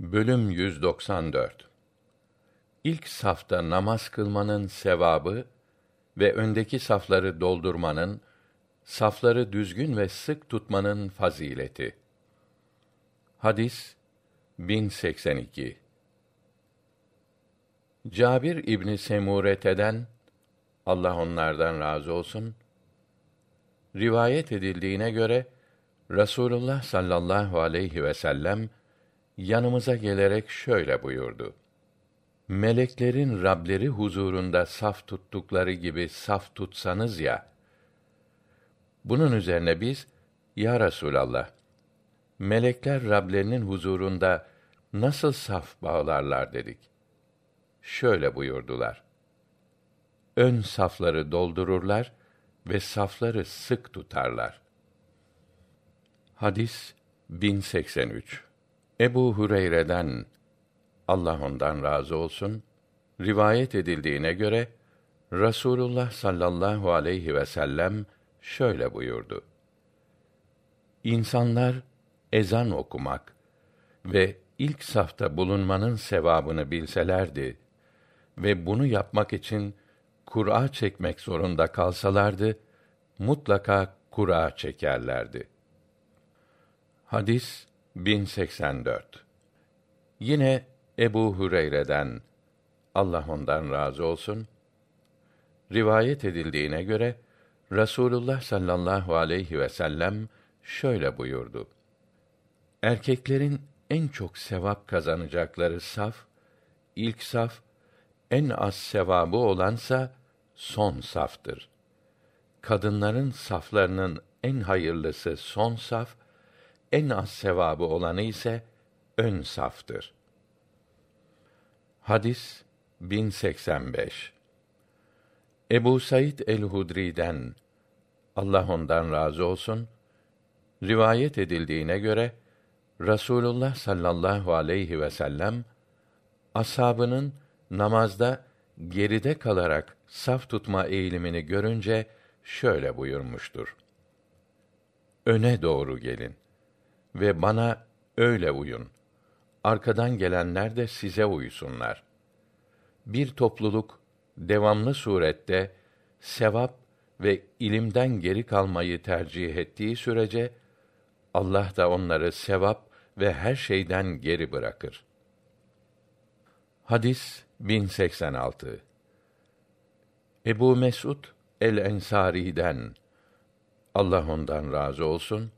Bölüm 194 İlk safta namaz kılmanın sevabı ve öndeki safları doldurmanın, safları düzgün ve sık tutmanın fazileti. Hadis 1082 Cabir İbni Semurete'den Allah onlardan razı olsun rivayet edildiğine göre Rasulullah sallallahu aleyhi ve sellem yanımıza gelerek şöyle buyurdu. Meleklerin Rableri huzurunda saf tuttukları gibi saf tutsanız ya. Bunun üzerine biz, Ya Resûlallah, melekler Rablerinin huzurunda nasıl saf bağlarlar dedik. Şöyle buyurdular. Ön safları doldururlar ve safları sık tutarlar. Hadis 1083 Ebu Hureyre'den Allah ondan razı olsun rivayet edildiğine göre Rasulullah sallallahu aleyhi ve sellem şöyle buyurdu. İnsanlar ezan okumak ve ilk safta bulunmanın sevabını bilselerdi ve bunu yapmak için Kur'a çekmek zorunda kalsalardı, mutlaka Kur'a çekerlerdi. Hadis 1084 Yine Ebu Hureyre'den Allah ondan razı olsun rivayet edildiğine göre Rasulullah sallallahu aleyhi ve sellem şöyle buyurdu. Erkeklerin en çok sevap kazanacakları saf, ilk saf, en az sevabı olansa son saftır. Kadınların saflarının en hayırlısı son saf, en az sevabı olanı ise ön saftır. Hadis 1085 Ebu Said el-Hudri'den Allah ondan razı olsun rivayet edildiğine göre Rasulullah sallallahu aleyhi ve sellem ashabının namazda geride kalarak saf tutma eğilimini görünce şöyle buyurmuştur. Öne doğru gelin ve bana öyle uyun. Arkadan gelenler de size uysunlar. Bir topluluk devamlı surette sevap ve ilimden geri kalmayı tercih ettiği sürece Allah da onları sevap ve her şeyden geri bırakır. Hadis 1086 Ebu Mesud el-Ensari'den Allah ondan razı olsun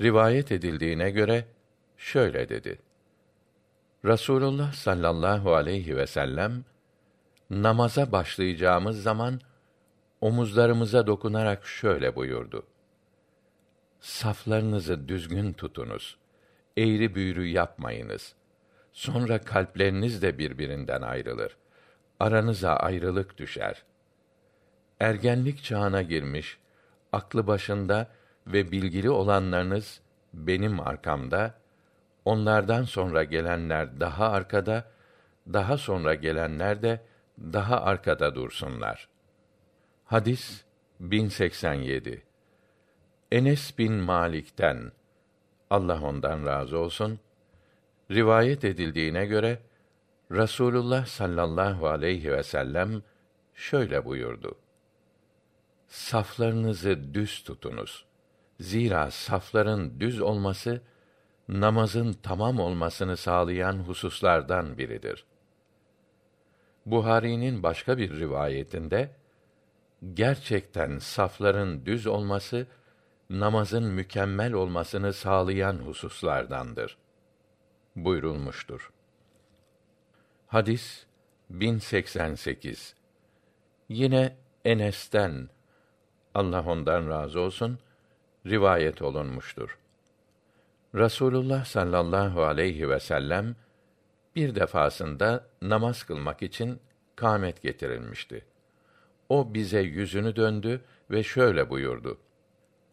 rivayet edildiğine göre şöyle dedi. Rasulullah sallallahu aleyhi ve sellem namaza başlayacağımız zaman omuzlarımıza dokunarak şöyle buyurdu. Saflarınızı düzgün tutunuz. Eğri büğrü yapmayınız. Sonra kalpleriniz de birbirinden ayrılır. Aranıza ayrılık düşer. Ergenlik çağına girmiş, aklı başında ve bilgili olanlarınız benim arkamda, onlardan sonra gelenler daha arkada, daha sonra gelenler de daha arkada dursunlar. Hadis 1087 Enes bin Malik'ten Allah ondan razı olsun rivayet edildiğine göre Rasulullah sallallahu aleyhi ve sellem şöyle buyurdu. Saflarınızı düz tutunuz. Zira safların düz olması namazın tamam olmasını sağlayan hususlardan biridir. Buhari'nin başka bir rivayetinde gerçekten safların düz olması namazın mükemmel olmasını sağlayan hususlardandır buyurulmuştur. Hadis 1088 Yine Enes'ten Allah ondan razı olsun rivayet olunmuştur. Rasulullah sallallahu aleyhi ve sellem bir defasında namaz kılmak için kâmet getirilmişti. O bize yüzünü döndü ve şöyle buyurdu: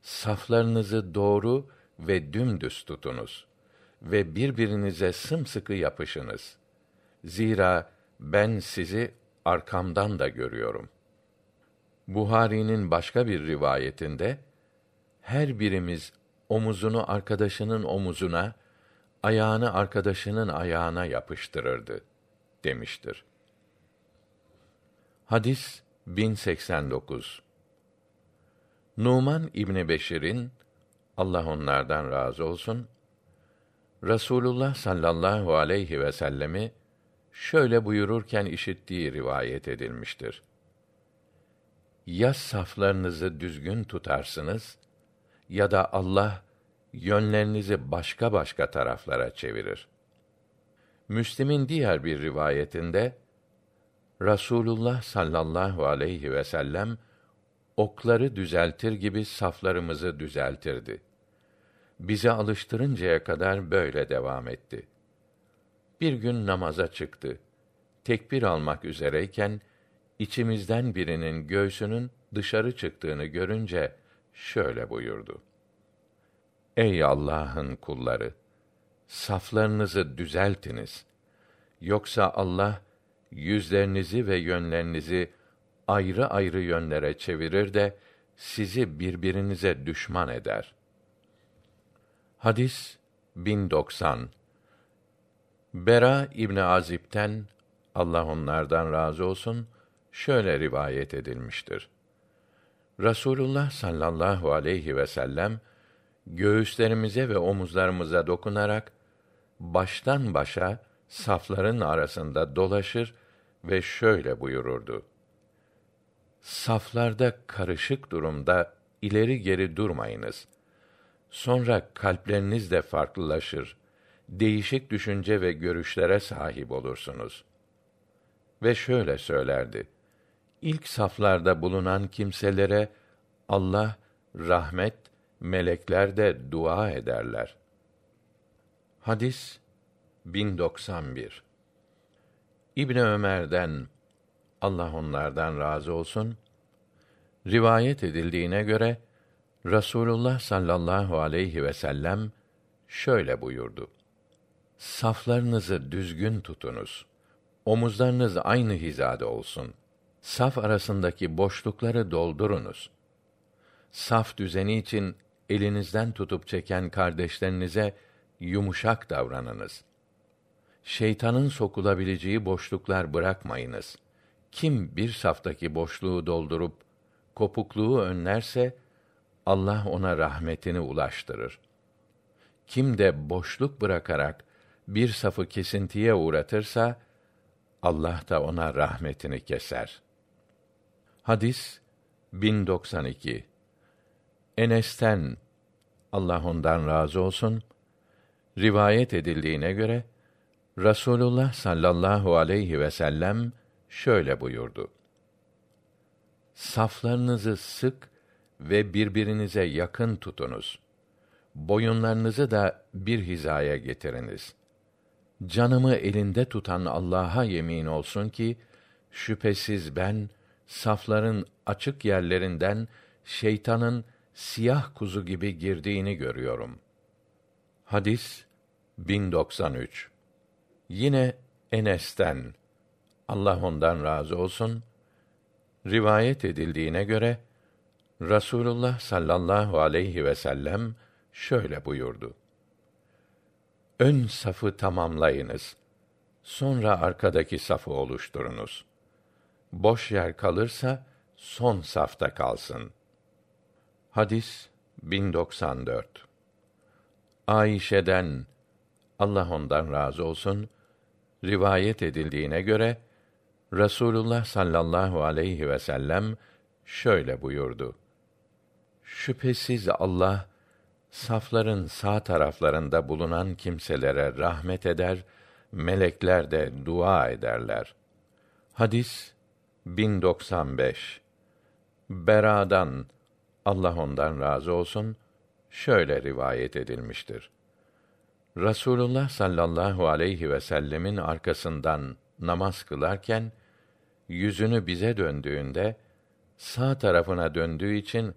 Saflarınızı doğru ve dümdüz tutunuz ve birbirinize sımsıkı yapışınız. Zira ben sizi arkamdan da görüyorum. Buhari'nin başka bir rivayetinde her birimiz omuzunu arkadaşının omuzuna, ayağını arkadaşının ayağına yapıştırırdı demiştir. Hadis 1089 Numan İbni Beşir'in Allah onlardan razı olsun Rasulullah sallallahu aleyhi ve sellemi şöyle buyururken işittiği rivayet edilmiştir. Ya saflarınızı düzgün tutarsınız ya da Allah yönlerinizi başka başka taraflara çevirir. Müslim'in diğer bir rivayetinde Rasulullah sallallahu aleyhi ve sellem okları düzeltir gibi saflarımızı düzeltirdi. Bize alıştırıncaya kadar böyle devam etti. Bir gün namaza çıktı. Tekbir almak üzereyken içimizden birinin göğsünün dışarı çıktığını görünce şöyle buyurdu: Ey Allah'ın kulları, saflarınızı düzeltiniz. Yoksa Allah yüzlerinizi ve yönlerinizi ayrı ayrı yönlere çevirir de sizi birbirinize düşman eder. Hadis 1090 Bera İbni Azib'ten Allah onlardan razı olsun şöyle rivayet edilmiştir. Rasulullah sallallahu aleyhi ve sellem göğüslerimize ve omuzlarımıza dokunarak baştan başa safların arasında dolaşır ve şöyle buyururdu. Saflarda karışık durumda ileri geri durmayınız. Sonra kalpleriniz de farklılaşır. Değişik düşünce ve görüşlere sahip olursunuz. Ve şöyle söylerdi. İlk saflarda bulunan kimselere Allah rahmet, melekler de dua ederler. Hadis 1091 İbn Ömer'den Allah onlardan razı olsun rivayet edildiğine göre Rasulullah sallallahu aleyhi ve sellem şöyle buyurdu. Saflarınızı düzgün tutunuz. Omuzlarınız aynı hizada olsun. Saf arasındaki boşlukları doldurunuz. Saf düzeni için elinizden tutup çeken kardeşlerinize yumuşak davranınız. Şeytanın sokulabileceği boşluklar bırakmayınız. Kim bir saftaki boşluğu doldurup kopukluğu önlerse Allah ona rahmetini ulaştırır. Kim de boşluk bırakarak bir safı kesintiye uğratırsa Allah da ona rahmetini keser. Hadis 1092 Enes'ten Allah ondan razı olsun rivayet edildiğine göre Rasulullah sallallahu aleyhi ve sellem şöyle buyurdu. Saflarınızı sık ve birbirinize yakın tutunuz. Boyunlarınızı da bir hizaya getiriniz. Canımı elinde tutan Allah'a yemin olsun ki şüphesiz ben safların açık yerlerinden şeytanın siyah kuzu gibi girdiğini görüyorum. Hadis 1093 Yine Enes'ten Allah ondan razı olsun rivayet edildiğine göre Rasulullah sallallahu aleyhi ve sellem şöyle buyurdu. Ön safı tamamlayınız. Sonra arkadaki safı oluşturunuz. Boş yer kalırsa son safta kalsın. Hadis 1094 Ayşe'den Allah ondan razı olsun rivayet edildiğine göre Rasulullah sallallahu aleyhi ve sellem şöyle buyurdu. Şüphesiz Allah safların sağ taraflarında bulunan kimselere rahmet eder, melekler de dua ederler. Hadis 1095 Bera'dan Allah ondan razı olsun şöyle rivayet edilmiştir. Rasulullah sallallahu aleyhi ve sellemin arkasından namaz kılarken yüzünü bize döndüğünde sağ tarafına döndüğü için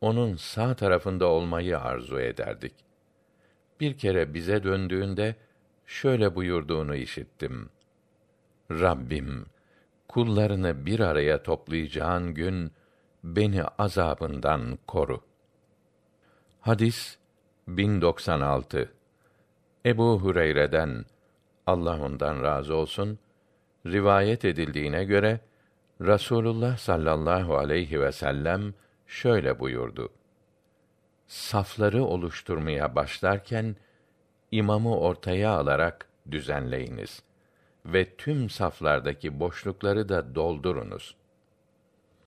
onun sağ tarafında olmayı arzu ederdik. Bir kere bize döndüğünde şöyle buyurduğunu işittim. Rabbim, kullarını bir araya toplayacağın gün beni azabından koru. Hadis 1096 Ebu Hureyre'den Allah ondan razı olsun rivayet edildiğine göre Rasulullah sallallahu aleyhi ve sellem şöyle buyurdu. Safları oluşturmaya başlarken imamı ortaya alarak düzenleyiniz ve tüm saflardaki boşlukları da doldurunuz.